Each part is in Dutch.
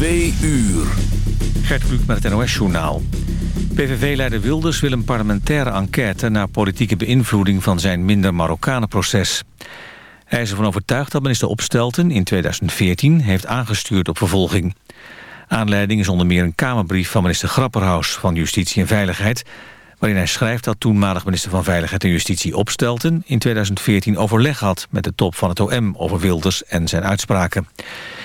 Twee uur. Gert Kluk met het NOS-journaal. PVV-leider Wilders wil een parlementaire enquête... naar politieke beïnvloeding van zijn minder Marokkanen-proces. Hij is ervan overtuigd dat minister Opstelten in 2014... heeft aangestuurd op vervolging. Aanleiding is onder meer een kamerbrief van minister Grapperhaus... van Justitie en Veiligheid... waarin hij schrijft dat toenmalig minister van Veiligheid en Justitie Opstelten... in 2014 overleg had met de top van het OM over Wilders en zijn uitspraken.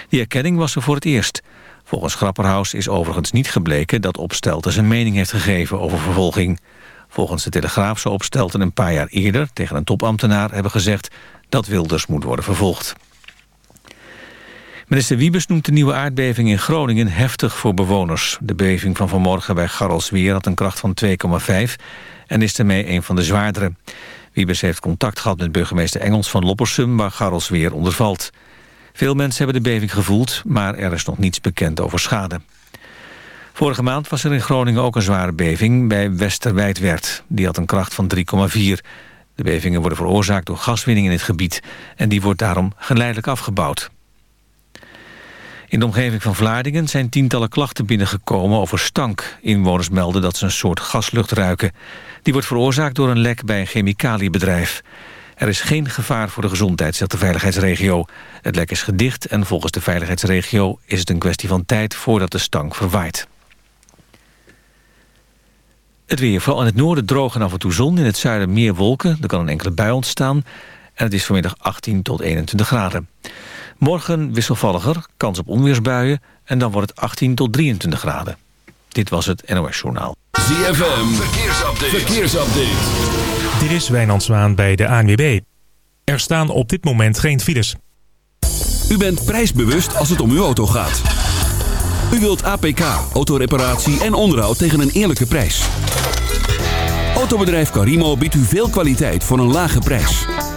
Die erkenning was er voor het eerst... Volgens Grapperhaus is overigens niet gebleken dat Opstelten zijn mening heeft gegeven over vervolging. Volgens de Telegraaf zou Opstelten een paar jaar eerder tegen een topambtenaar hebben gezegd dat Wilders moet worden vervolgd. Minister Wiebes noemt de nieuwe aardbeving in Groningen heftig voor bewoners. De beving van vanmorgen bij Garrelsweer had een kracht van 2,5 en is daarmee een van de zwaardere. Wiebes heeft contact gehad met burgemeester Engels van Loppersum waar Garrelsweer onder valt. Veel mensen hebben de beving gevoeld, maar er is nog niets bekend over schade. Vorige maand was er in Groningen ook een zware beving bij Westerwijdwerd. Die had een kracht van 3,4. De bevingen worden veroorzaakt door gaswinning in het gebied... en die wordt daarom geleidelijk afgebouwd. In de omgeving van Vlaardingen zijn tientallen klachten binnengekomen over stank. Inwoners melden dat ze een soort gaslucht ruiken. Die wordt veroorzaakt door een lek bij een chemicaliebedrijf. Er is geen gevaar voor de gezondheid, zegt de veiligheidsregio. Het lek is gedicht en volgens de veiligheidsregio is het een kwestie van tijd voordat de stank verwaait. Het weer, vooral in het noorden droog en af en toe zon. In het zuiden meer wolken, er kan een enkele bui ontstaan. En het is vanmiddag 18 tot 21 graden. Morgen wisselvalliger, kans op onweersbuien... en dan wordt het 18 tot 23 graden. Dit was het NOS Journaal. ZFM, verkeersupdate. verkeersupdate. Dit is Wijnand Zwaan bij de ANWB. Er staan op dit moment geen files. U bent prijsbewust als het om uw auto gaat. U wilt APK, autoreparatie en onderhoud tegen een eerlijke prijs. Autobedrijf Carimo biedt u veel kwaliteit voor een lage prijs.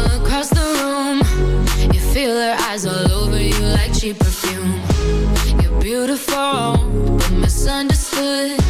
across the room. You feel her eyes all over you like cheap perfume. You're beautiful, but misunderstood.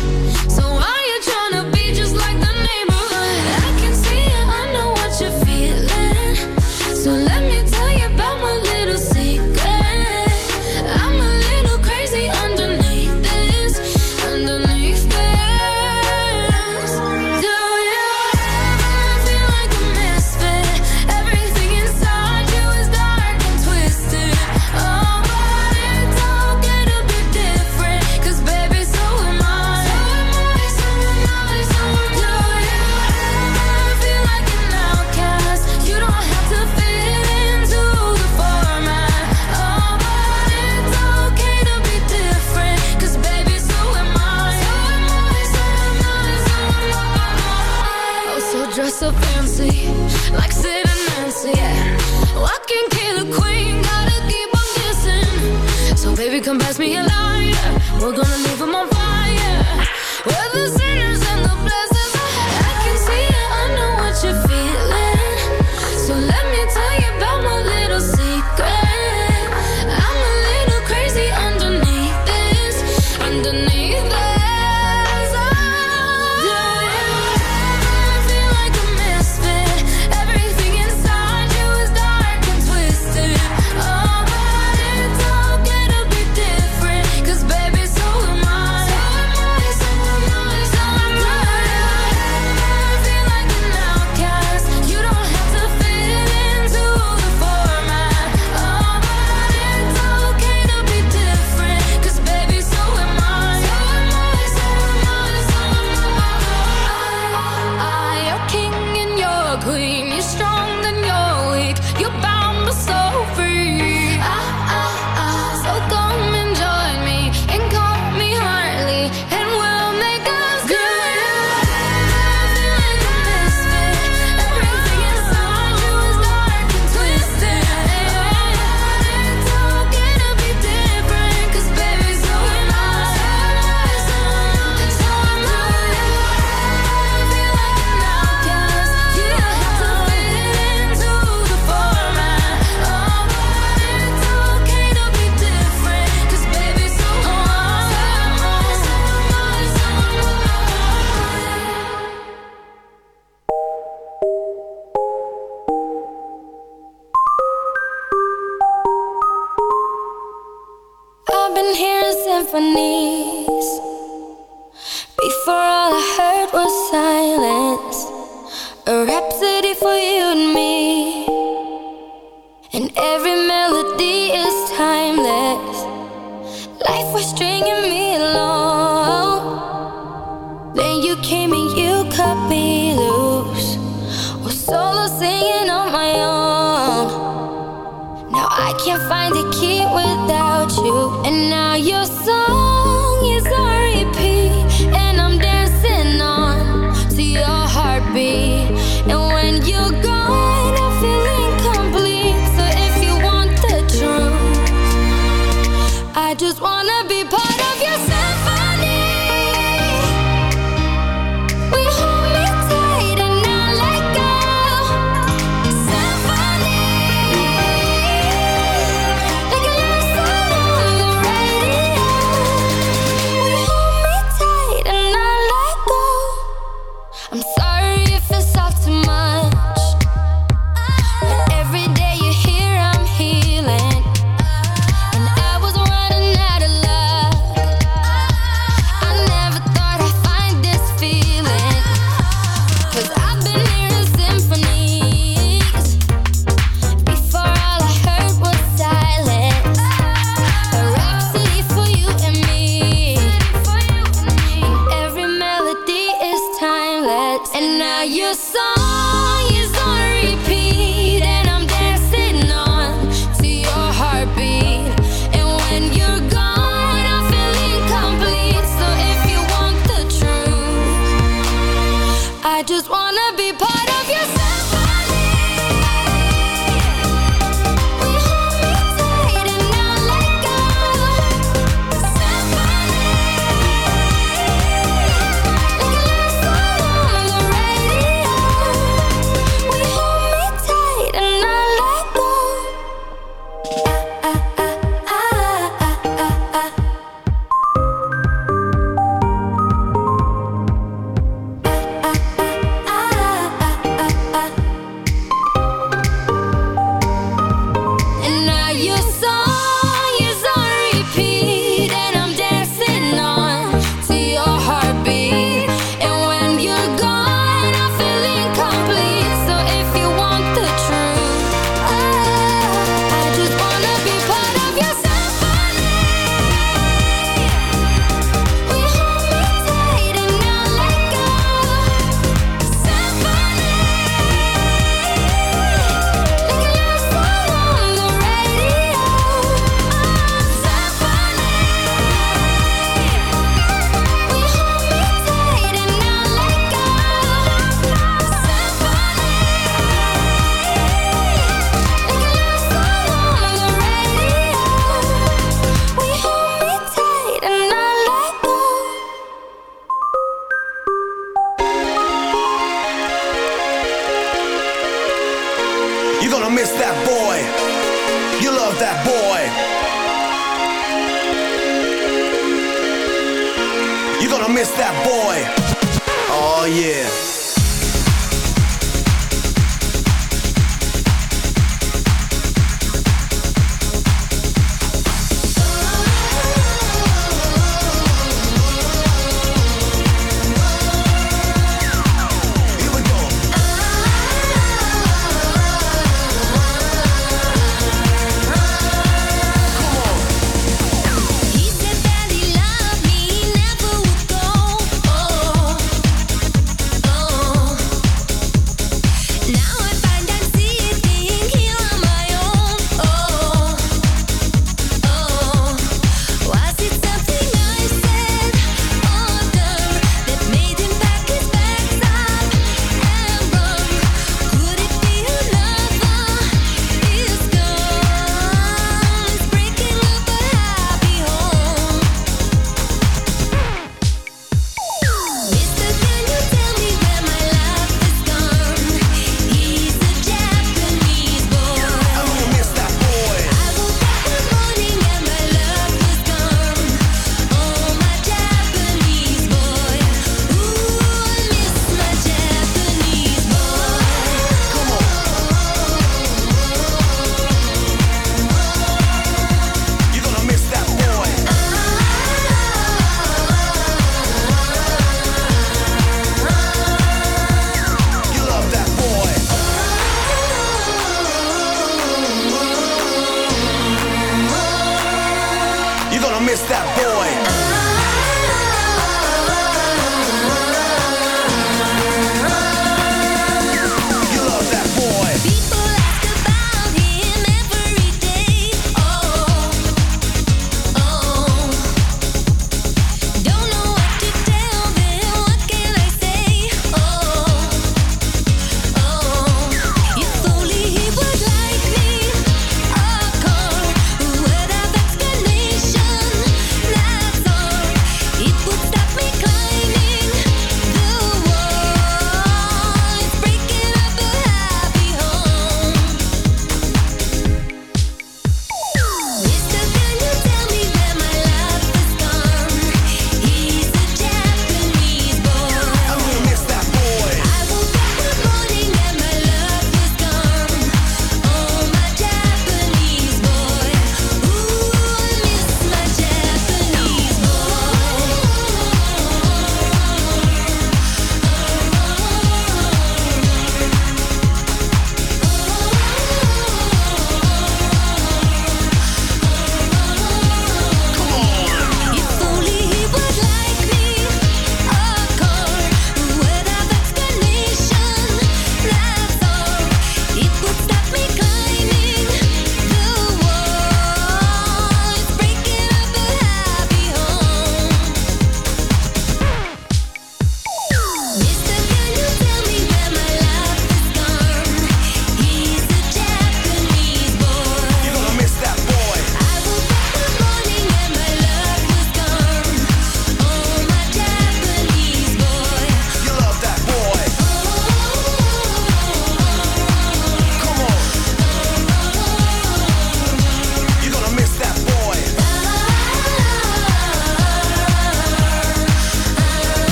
We're gonna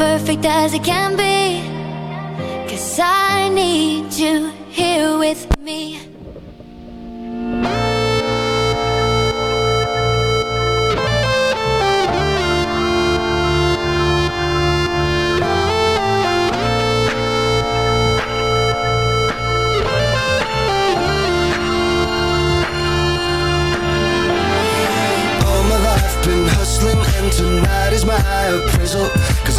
perfect as it can be. Cause I need you here with me. tonight is my appraisal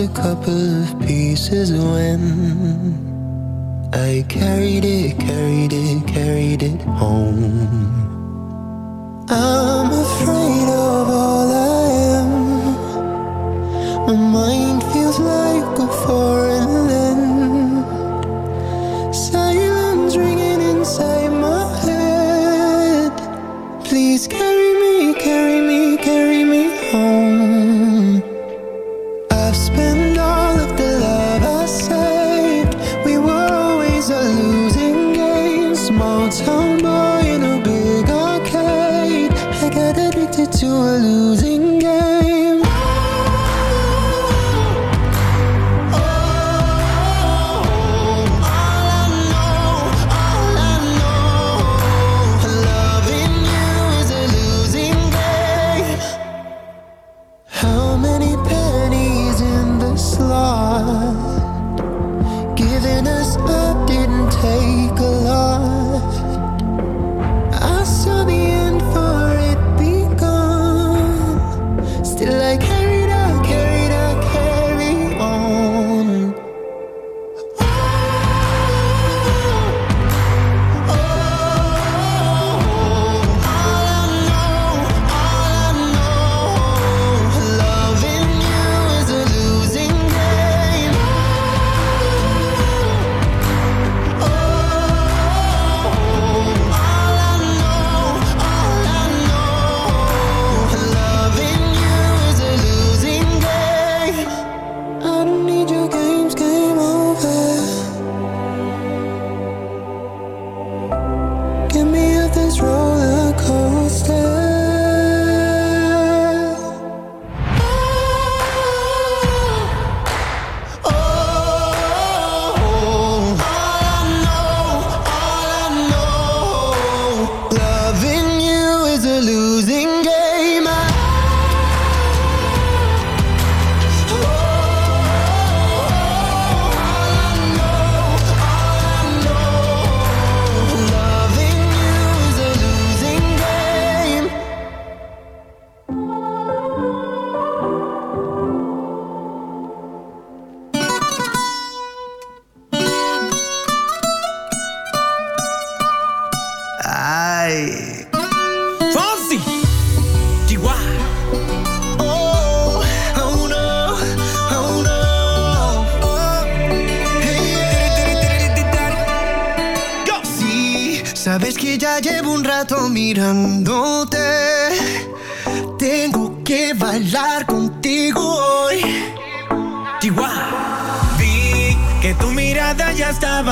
a couple of pieces when I carried it, carried it, carried it home. I'm afraid of all I am. My mind feels like a foreign land.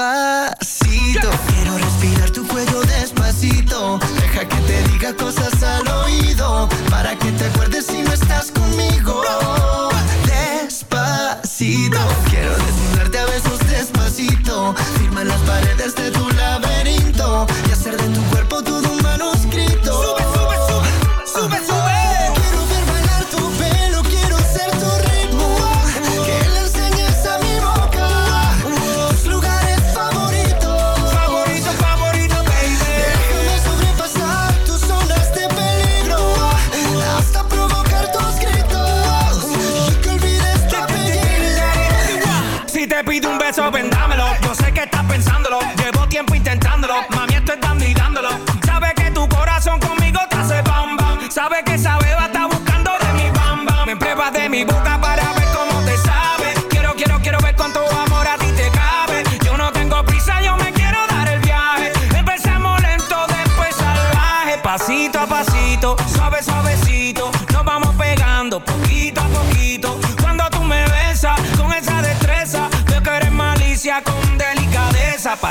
Quiero respirar tu cuello despacito. Deja que te diga cosas al oído para que te acuerdes.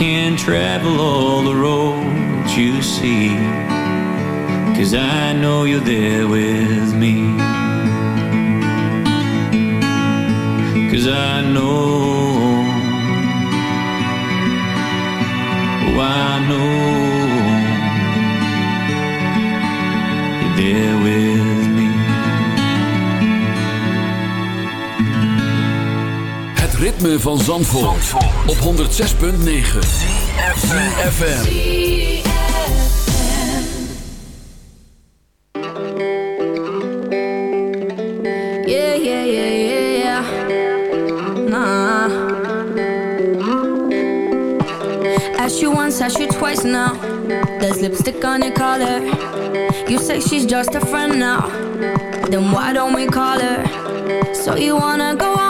can travel all the roads you see. Cause I know you're there with me. Cause I know. Oh, I know. You're there with ritme van Zandvoort, op 106.9 CFFM Yeah, yeah, yeah, yeah, yeah. Nah. As you once, as you twice now. There's lipstick on your collar? You say she's just a friend now. Then why don't we call her? So you wanna go on?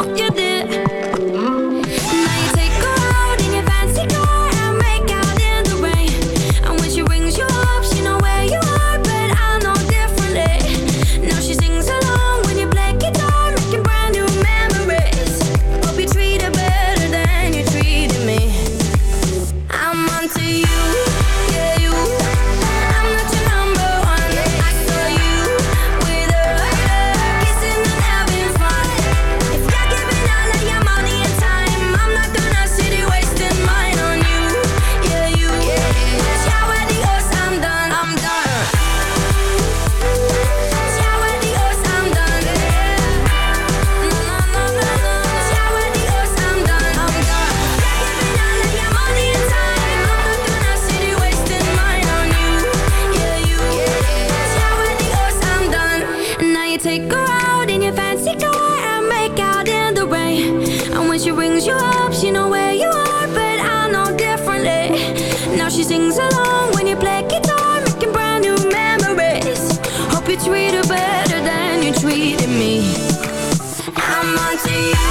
see ya.